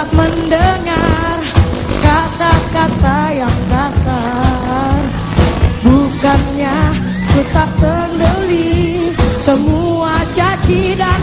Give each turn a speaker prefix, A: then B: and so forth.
A: tak mendengar kata-kata yang kasar. Bukannya ku tak peduli semua caci dan